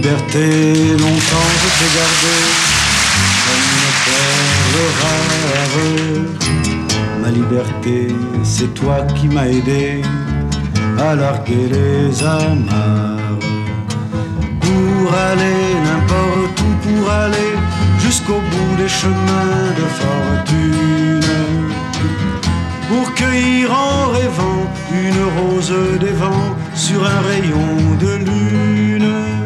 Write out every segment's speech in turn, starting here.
liberté, longtemps je t'ai gardé comme une perle rare. Ma liberté, c'est toi qui m'as aidé à larguer les amarres. Pour aller n'importe où, pour aller jusqu'au bout des chemins de fortune. Pour cueillir en rêvant une rose des vents sur un rayon de lune.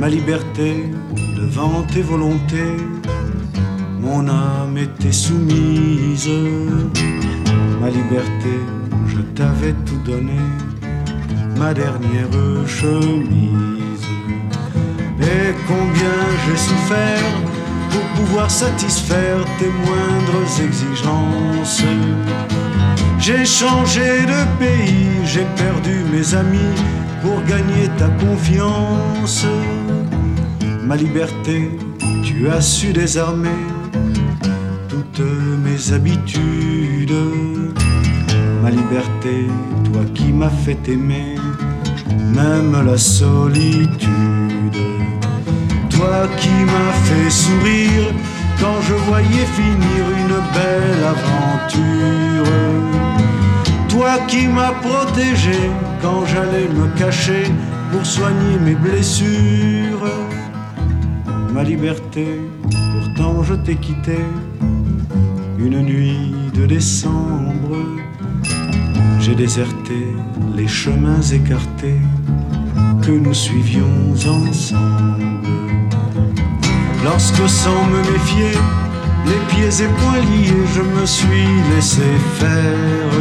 Ma liberté devant tes volontés, mon âme était soumise. Ma liberté, je t'avais tout donné, ma dernière chemise. Et combien j'ai souffert pour pouvoir satisfaire tes moindres exigences. J'ai changé de pays, j'ai perdu mes amis pour gagner ta confiance. Ma liberté, tu as su désarmer toutes mes habitudes. Ma liberté, toi qui m'as fait aimer, même la solitude. Toi qui m'as fait sourire quand je voyais finir une belle aventure. Toi qui m'as protégé quand j'allais me cacher pour soigner mes blessures. Ma liberté, pourtant je t'ai quitté une nuit de décembre. J'ai déserté les chemins écartés que nous suivions ensemble. Lorsque sans me méfier, les pieds et poings liés, je me suis laissé faire.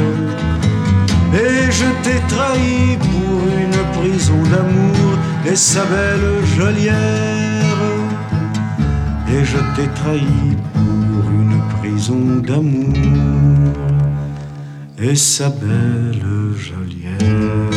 Et je t'ai trahi pour une prison d'amour et sa belle geôlière. Et je t'ai trahi pour une prison d'amour et sa belle geôlière.